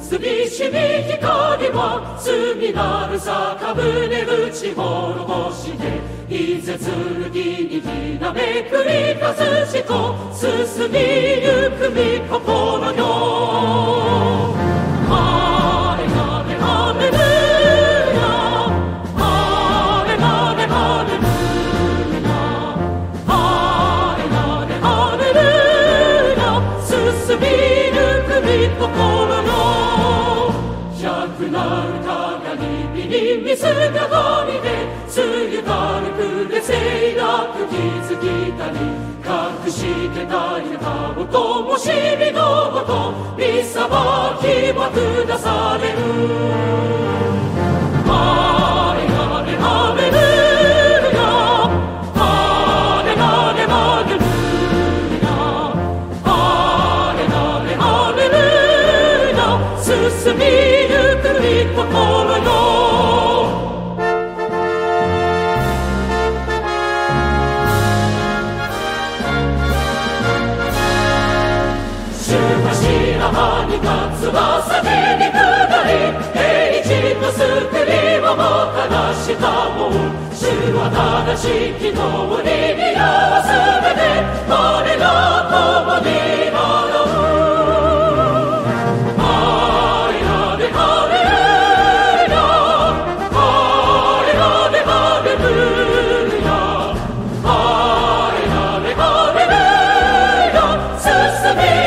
すびしみ光も罪なる坂舟打ち滅ぼしていぜ剣にひらめくりかすしと進みゆく御心よはれ晴れはれ進みゆく御心なかが耳にみすがかりですぐたるくでせなく気づきたり隠してたりなをともしみのごと見さばきは下されるにか翼にくがり天一の救いをもたらしたも主は正しき道りに合わせてこれが共にあろう進み